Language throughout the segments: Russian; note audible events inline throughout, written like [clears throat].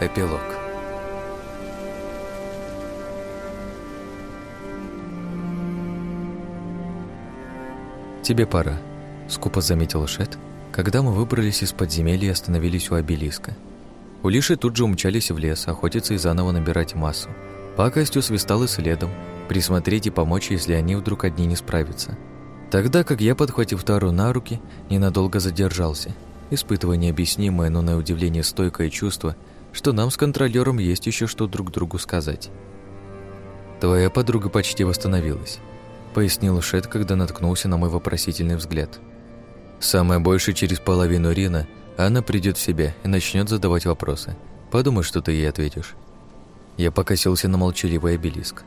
Эпилог «Тебе пора», — скупо заметил Шет, когда мы выбрались из подземелья и остановились у обелиска. Улиши тут же умчались в лес, охотиться и заново набирать массу. Пакостью свистал и следом, присмотреть и помочь, если они вдруг одни не справятся. Тогда как я, подхватив Тару на руки, ненадолго задержался, испытывая необъяснимое, но на удивление стойкое чувство, что нам с контролером есть еще что друг другу сказать. «Твоя подруга почти восстановилась», — пояснил Шет, когда наткнулся на мой вопросительный взгляд. «Самое больше через половину Рина она придет в себя и начнет задавать вопросы. Подумай, что ты ей ответишь». Я покосился на молчаливый обелиск.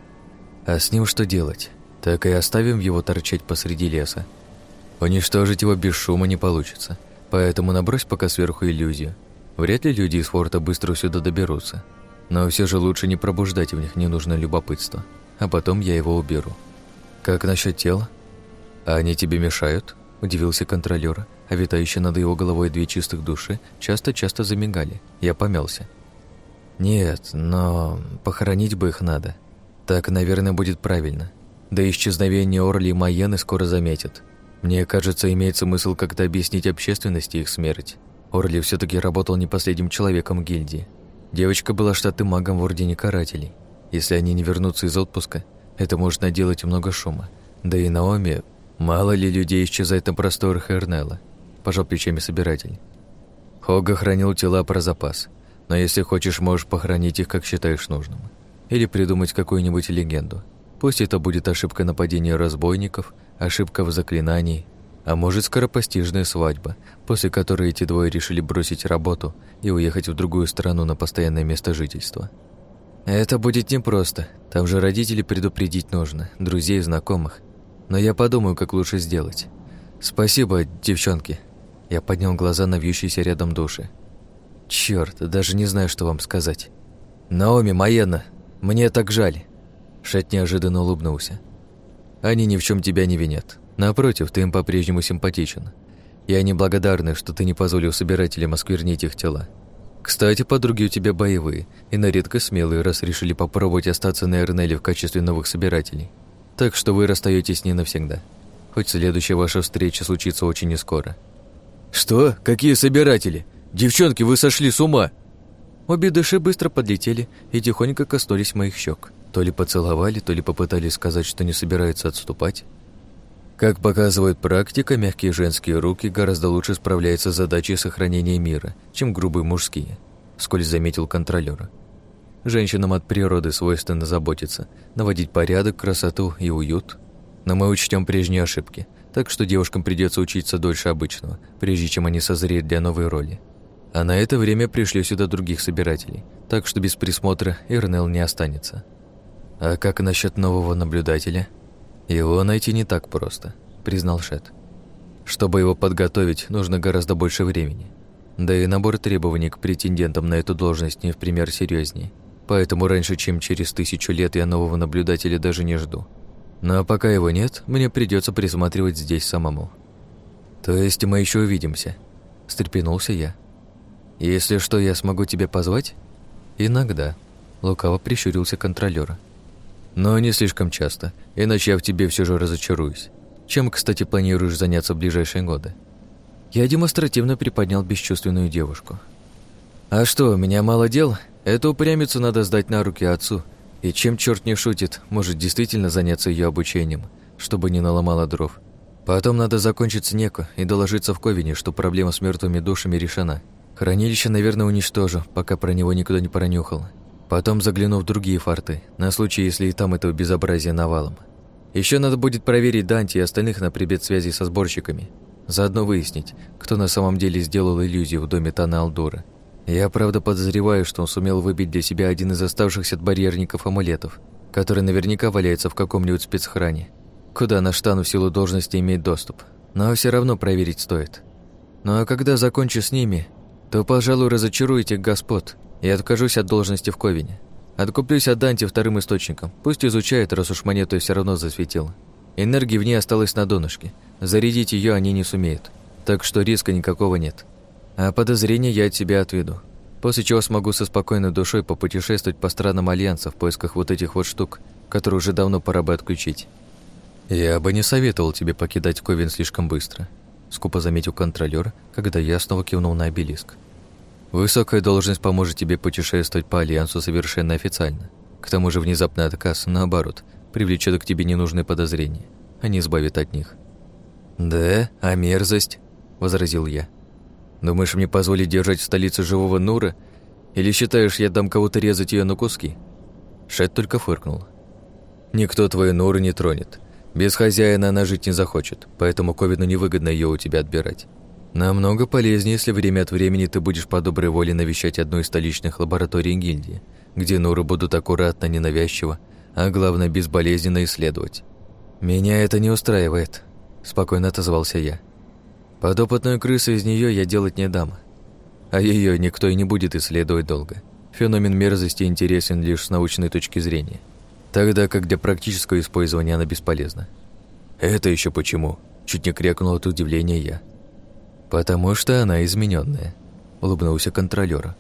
«А с ним что делать? Так и оставим его торчать посреди леса. Уничтожить его без шума не получится, поэтому набрось пока сверху иллюзию. Вряд ли люди из форта быстро сюда доберутся. Но все же лучше не пробуждать в них ненужное любопытство. А потом я его уберу. Как насчет тела? А они тебе мешают? Удивился контролер, а витающие над его головой две чистых души часто-часто замигали. Я помялся. Нет, но похоронить бы их надо. Так, наверное, будет правильно. Да исчезновение Орли и Майены скоро заметят. Мне кажется, имеет смысл как-то объяснить общественности их смерть. Орли все таки работал не последним человеком гильдии. Девочка была штатным магом в Ордене Карателей. Если они не вернутся из отпуска, это может наделать много шума. Да и Наоми, мало ли людей исчезает на просторах Эрнелла, пожал плечами собиратель. Хога хранил тела про запас, но если хочешь, можешь похоронить их, как считаешь нужным. Или придумать какую-нибудь легенду. Пусть это будет ошибка нападения разбойников, ошибка в заклинании а может, скоропостижная свадьба, после которой эти двое решили бросить работу и уехать в другую страну на постоянное место жительства. Это будет непросто. Там же родителей предупредить нужно, друзей и знакомых. Но я подумаю, как лучше сделать. Спасибо, девчонки. Я поднял глаза на вьющиеся рядом души. Черт, даже не знаю, что вам сказать. Наоми, Маена, мне так жаль. Шет неожиданно улыбнулся. Они ни в чем тебя не винят. Напротив, ты им по-прежнему симпатичен. Я они благодарны, что ты не позволил собирателям осквернить их тела. Кстати, подруги у тебя боевые и на редкость смелые, раз решили попробовать остаться на Эрнеле в качестве новых собирателей. Так что вы расстаетесь не навсегда. Хоть следующая ваша встреча случится очень нескоро. «Что? Какие собиратели? Девчонки, вы сошли с ума!» Обе души быстро подлетели и тихонько коснулись моих щек. То ли поцеловали, то ли попытались сказать, что не собираются отступать. Как показывает практика, мягкие женские руки гораздо лучше справляются с задачей сохранения мира, чем грубые мужские, сколь заметил контролер. Женщинам от природы свойственно заботиться, наводить порядок, красоту и уют. Но мы учтем прежние ошибки, так что девушкам придется учиться дольше обычного, прежде чем они созреют для новой роли. А на это время пришли сюда других собирателей, так что без присмотра Эрнел не останется. А как насчет нового наблюдателя – «Его найти не так просто», — признал Шет. «Чтобы его подготовить, нужно гораздо больше времени. Да и набор требований к претендентам на эту должность не в пример серьезнее. Поэтому раньше, чем через тысячу лет, я нового наблюдателя даже не жду. А пока его нет, мне придется присматривать здесь самому». «То есть мы еще увидимся?» – встрепенулся я. «Если что, я смогу тебя позвать?» «Иногда», – лукаво прищурился контролёр. Но не слишком часто, иначе я в тебе все же разочаруюсь. Чем, кстати, планируешь заняться в ближайшие годы? Я демонстративно приподнял бесчувственную девушку. А что, меня мало дел? Эту упрямицу надо сдать на руки отцу. И чем черт не шутит, может действительно заняться ее обучением, чтобы не наломала дров. Потом надо закончить с Неко и доложиться в Ковине, что проблема с мертвыми душами решена. Хранилище, наверное, уничтожу, пока про него никто не пронюхал. Потом загляну в другие форты, на случай, если и там это безобразие навалом. Еще надо будет проверить Данти и остальных на прибед связи со сборщиками. Заодно выяснить, кто на самом деле сделал иллюзию в доме Тана Алдора. Я, правда, подозреваю, что он сумел выбить для себя один из оставшихся от барьерников амулетов, который наверняка валяется в каком-нибудь спецхране, куда наш Тан в силу должности имеет доступ. Но все равно проверить стоит. Ну а когда закончу с ними, то, пожалуй, разочарую этих господ я откажусь от должности в Ковине. Откуплюсь от Данти вторым источником. Пусть изучает, раз уж монету все равно засветил. Энергии в ней осталось на донышке. Зарядить ее они не сумеют. Так что риска никакого нет. А подозрения я от себя отведу. после чего смогу со спокойной душой попутешествовать по странам Альянса в поисках вот этих вот штук, которые уже давно пора бы отключить. Я бы не советовал тебе покидать Ковен слишком быстро, скупо заметил контролёр, когда я снова кивнул на обелиск. Высокая должность поможет тебе путешествовать по Альянсу совершенно официально. К тому же внезапный отказ, наоборот, привлечет к тебе ненужные подозрения, а не избавит от них. «Да, а мерзость?» – возразил я. «Думаешь, мне позволить держать в столице живого Нура? Или считаешь, я дам кого-то резать ее на куски?» Шет только фыркнул. «Никто твою Нуру не тронет. Без хозяина она жить не захочет, поэтому Ковину невыгодно ее у тебя отбирать. Намного полезнее, если время от времени ты будешь по доброй воле навещать одну из столичных лабораторий гильдии, где Нуры будут аккуратно, ненавязчиво, а главное, безболезненно исследовать. Меня это не устраивает, спокойно отозвался я. Подопытную крысу из нее я делать не дам. А ее никто и не будет исследовать долго. Феномен мерзости интересен лишь с научной точки зрения. Тогда как для практического использования она бесполезна. Это еще почему? Чуть не крякнул от удивления я. Потому что она измененная, улыбнулся контролер.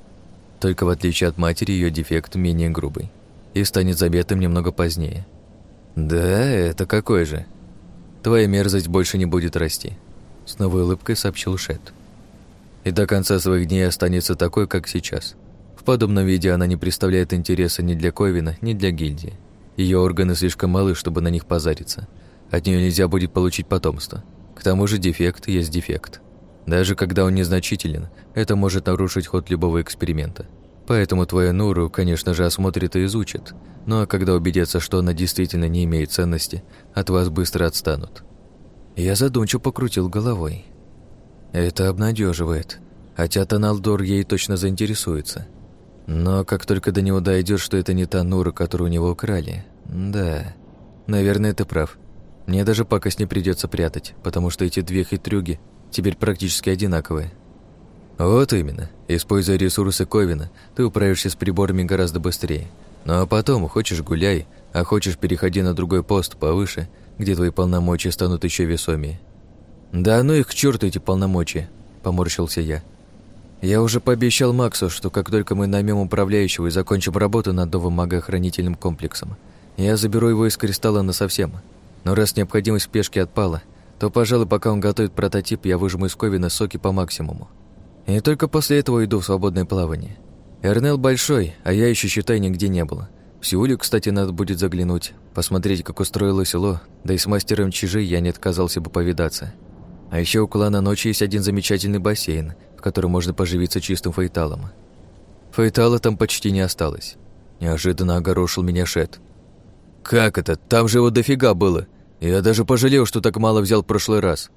Только в отличие от матери, ее дефект менее грубый и станет заметным немного позднее. Да, это какой же? Твоя мерзость больше не будет расти, с новой улыбкой сообщил Шет. И до конца своих дней останется такой, как сейчас. В подобном виде она не представляет интереса ни для Ковина, ни для гильдии. Ее органы слишком малы, чтобы на них позариться. От нее нельзя будет получить потомство. К тому же дефект есть дефект. Даже когда он незначителен, это может нарушить ход любого эксперимента. Поэтому твою Нуру, конечно же, осмотрят и изучат. Ну а когда убедятся, что она действительно не имеет ценности, от вас быстро отстанут. Я задумчиво покрутил головой. Это обнадеживает, хотя Таналдор ей точно заинтересуется. Но как только до него дойдет, что это не та Нура, которую у него украли, да, наверное, ты прав. Мне даже пакость не придется прятать, потому что эти две хитрюги теперь практически одинаковые. Вот именно. Используя ресурсы Ковина, ты управишься с приборами гораздо быстрее. Ну а потом, хочешь гуляй, а хочешь переходи на другой пост повыше, где твои полномочия станут еще весомее. Да ну их к черту эти полномочия, поморщился я. Я уже пообещал Максу, что как только мы наймем управляющего и закончим работу над новым магоохранительным комплексом, я заберу его из кристалла насовсем. Но раз необходимость в спешке отпала, то, пожалуй, пока он готовит прототип, я выжму из Ковина соки по максимуму. И только после этого иду в свободное плавание. Эрнел большой, а я еще, считай, нигде не было. В Сеуле, кстати, надо будет заглянуть, посмотреть, как устроило село, да и с мастером Чижи я не отказался бы повидаться. А еще у клана Ночи есть один замечательный бассейн, в котором можно поживиться чистым фейталом. Фейтала там почти не осталось. Неожиданно огорошил меня Шет. «Как это? Там же его дофига было!» Я даже пожалел, что так мало взял в прошлый раз.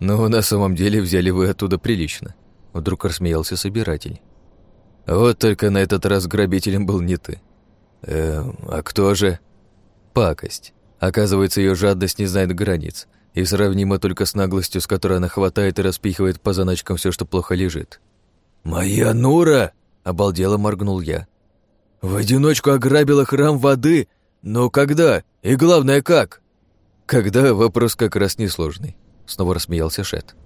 Но на самом деле взяли вы оттуда прилично. Вдруг рассмеялся собиратель. Вот только на этот раз грабителем был не ты. Эм, а кто же? Пакость. Оказывается, ее жадность не знает границ и сравнима только с наглостью, с которой она хватает и распихивает по заначкам все, что плохо лежит. «Моя Нура!» — обалдело моргнул я. «В одиночку ограбила храм воды? Но когда? И главное, как?» «Когда?» — вопрос как раз несложный. Снова рассмеялся Шет.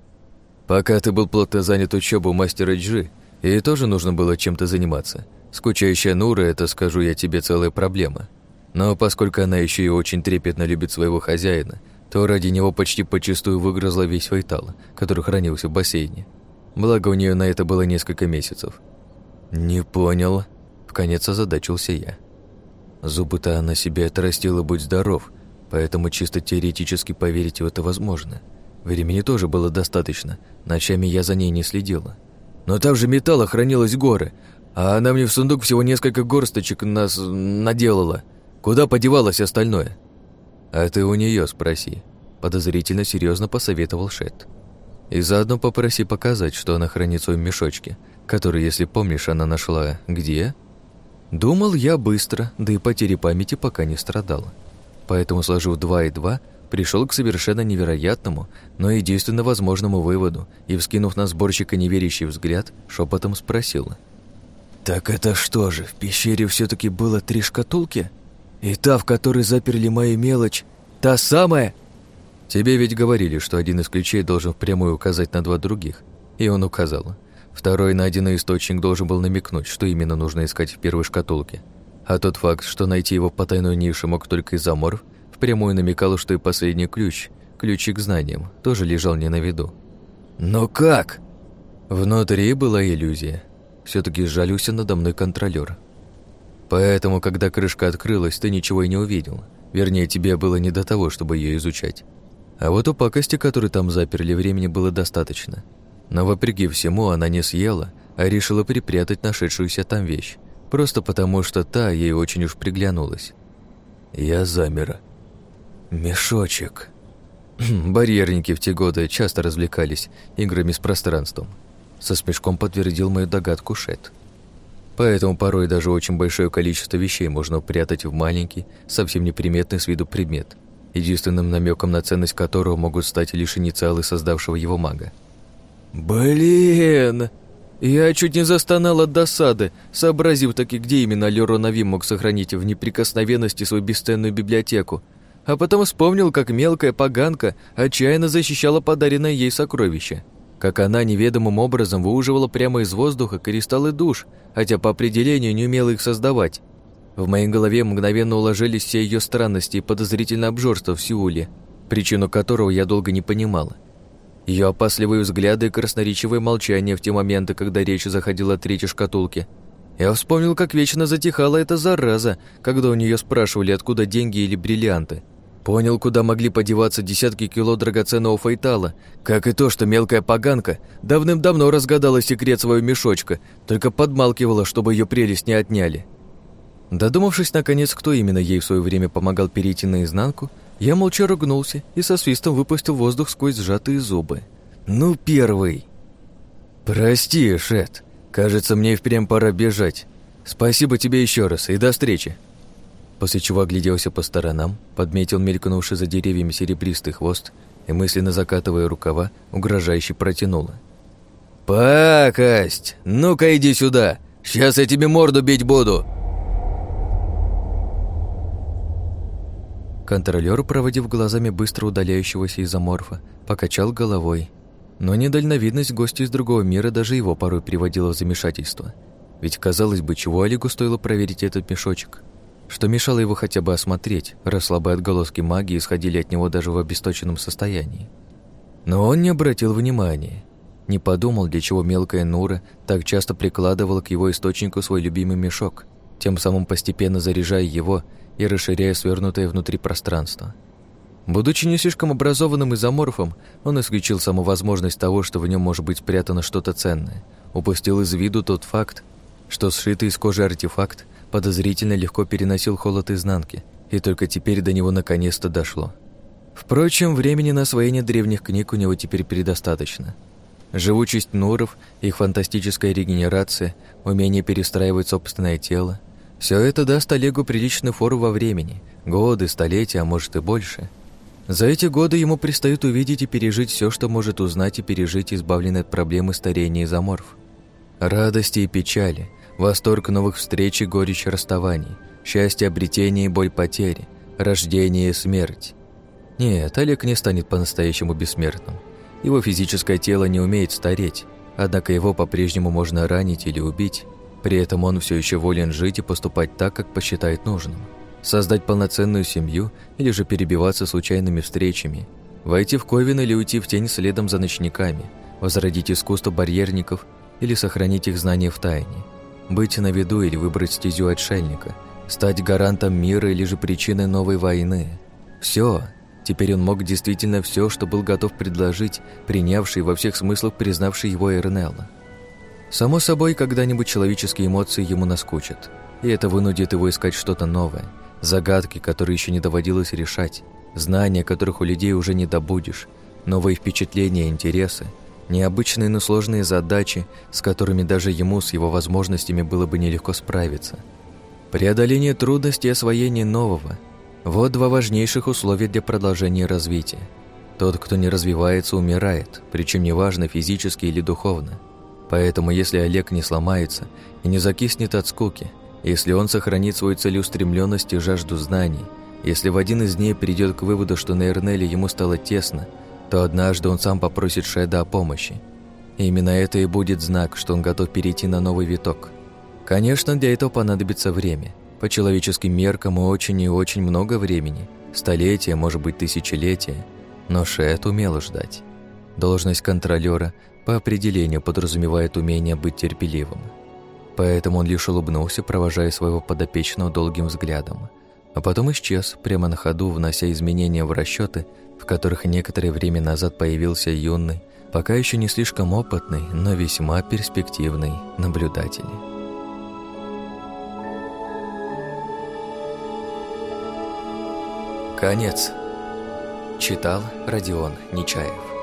«Пока ты был плотно занят учебой мастера Джи, и тоже нужно было чем-то заниматься. Скучающая Нура — это, скажу я тебе, целая проблема. Но поскольку она еще и очень трепетно любит своего хозяина, то ради него почти почистую выгрызла весь фейтал, который хранился в бассейне. Благо у нее на это было несколько месяцев. «Не понял», — вконец озадачился я. Зубы-то она себе отрастила, будь здоров, поэтому чисто теоретически поверить в это возможно. Времени тоже было достаточно, ночами я за ней не следила. Но там же металла хранилось горы, а она мне в сундук всего несколько горсточек нас наделала. Куда подевалось остальное? А ты у нее спроси. Подозрительно серьезно посоветовал Шет. И заодно попроси показать, что она хранит в своем мешочке, который, если помнишь, она нашла где? Думал я быстро, да и потери памяти пока не страдала. Поэтому, сложив два и два, пришел к совершенно невероятному, но единственно возможному выводу и, вскинув на сборщика неверящий взгляд, шепотом спросил. «Так это что же, в пещере все таки было три шкатулки? И та, в которой заперли мою мелочь, та самая?» «Тебе ведь говорили, что один из ключей должен впрямую указать на два других, и он указал. Второй найденный источник должен был намекнуть, что именно нужно искать в первой шкатулке. А тот факт, что найти его по тайной нише мог только изоморф, впрямую намекал, что и последний ключ, ключик к знаниям, тоже лежал не на виду. «Но как?» Внутри была иллюзия. все таки сжалился надо мной контролер. Поэтому, когда крышка открылась, ты ничего и не увидел. Вернее, тебе было не до того, чтобы ее изучать. А вот у пакости, которую там заперли, времени было достаточно. Но вопреки всему она не съела, а решила припрятать нашедшуюся там вещь, просто потому что та ей очень уж приглянулась. Я замер. Мешочек. [clears throat] Барьерники в те годы часто развлекались играми с пространством. Со смешком подтвердил мою догадку Шет. Поэтому порой даже очень большое количество вещей можно упрятать в маленький, совсем неприметный с виду предмет, единственным намеком на ценность которого могут стать лишь инициалы создавшего его мага. «Блин!» Я чуть не застонал от досады, сообразив таки, где именно Леро Нави мог сохранить в неприкосновенности свою бесценную библиотеку, а потом вспомнил, как мелкая поганка отчаянно защищала подаренное ей сокровище, как она неведомым образом выуживала прямо из воздуха кристаллы душ, хотя по определению не умела их создавать. В моей голове мгновенно уложились все ее странности и подозрительное обжорство в Сеуле, причину которого я долго не понимала. Ее опасливые взгляды и красноречивое молчание в те моменты, когда речь заходила о третьей шкатулке. Я вспомнил, как вечно затихала эта зараза, когда у нее спрашивали, откуда деньги или бриллианты. Понял, куда могли подеваться десятки кило драгоценного фейтала, как и то, что мелкая поганка давным-давно разгадала секрет своего мешочка, только подмалкивала, чтобы ее прелесть не отняли. Додумавшись, наконец, кто именно ей в свое время помогал перейти наизнанку, я молча ругнулся и со свистом выпустил воздух сквозь сжатые зубы. «Ну, первый!» «Прости, Шет. Кажется, мне впрямь пора бежать. Спасибо тебе еще раз и до встречи!» После чего огляделся по сторонам, подметил мелькнувший за деревьями серебристый хвост и, мысленно закатывая рукава, угрожающе протянула. «Пакость! Ну-ка иди сюда! Сейчас я тебе морду бить буду!» Контролер, проводив глазами быстро удаляющегося изоморфа, покачал головой. Но недальновидность гостя из другого мира даже его порой приводила в замешательство. Ведь, казалось бы, чего Олегу стоило проверить этот мешочек? Что мешало его хотя бы осмотреть, раз слабые отголоски магии исходили от него даже в обесточенном состоянии. Но он не обратил внимания. Не подумал, для чего мелкая Нура так часто прикладывала к его источнику свой любимый мешок, тем самым постепенно заряжая его и расширяя свернутое внутри пространство. Будучи не слишком образованным изоморфом, он исключил саму возможность того, что в нем может быть спрятано что-то ценное, упустил из виду тот факт, что сшитый из кожи артефакт подозрительно легко переносил холод изнанки, и только теперь до него наконец-то дошло. Впрочем, времени на освоение древних книг у него теперь предостаточно. Живучесть нуров, их фантастическая регенерация, умение перестраивать собственное тело, все это даст Олегу приличный фору во времени, годы, столетия, а может и больше. За эти годы ему предстоит увидеть и пережить все, что может узнать и пережить, избавленный от проблемы старения изоморф. Радости и печали, восторг новых встреч и горечь расставаний, счастье обретения и боль потери, рождение и смерть. Нет, Олег не станет по-настоящему бессмертным. Его физическое тело не умеет стареть, однако его по-прежнему можно ранить или убить, при этом он все еще волен жить и поступать так, как посчитает нужным. Создать полноценную семью или же перебиваться случайными встречами. Войти в Ковен или уйти в тень следом за ночниками. Возродить искусство барьерников или сохранить их знания в тайне. Быть на виду или выбрать стезю отшельника. Стать гарантом мира или же причиной новой войны. Все. Теперь он мог действительно все, что был готов предложить, принявший во всех смыслах признавший его Эрнелла. Само собой, когда-нибудь человеческие эмоции ему наскучат, и это вынудит его искать что-то новое, загадки, которые еще не доводилось решать, знания, которых у людей уже не добудешь, новые впечатления и интересы, необычные, но сложные задачи, с которыми даже ему с его возможностями было бы нелегко справиться. Преодоление трудностей и освоение нового – вот два важнейших условия для продолжения развития. Тот, кто не развивается, умирает, причем неважно, физически или духовно – Поэтому если Олег не сломается и не закиснет от скуки, если он сохранит свою целеустремленность и жажду знаний, если в один из дней придет к выводу, что на Эрнеле ему стало тесно, то однажды он сам попросит Шеда о помощи. И именно это и будет знак, что он готов перейти на новый виток. Конечно, для этого понадобится время. По человеческим меркам очень и очень много времени. Столетия, может быть, тысячелетия. Но Шет умел ждать. Должность контролера по определению подразумевает умение быть терпеливым. Поэтому он лишь улыбнулся, провожая своего подопечного долгим взглядом. А потом исчез, прямо на ходу, внося изменения в расчеты, в которых некоторое время назад появился юный, пока еще не слишком опытный, но весьма перспективный наблюдатель. Конец. Читал Родион Нечаев.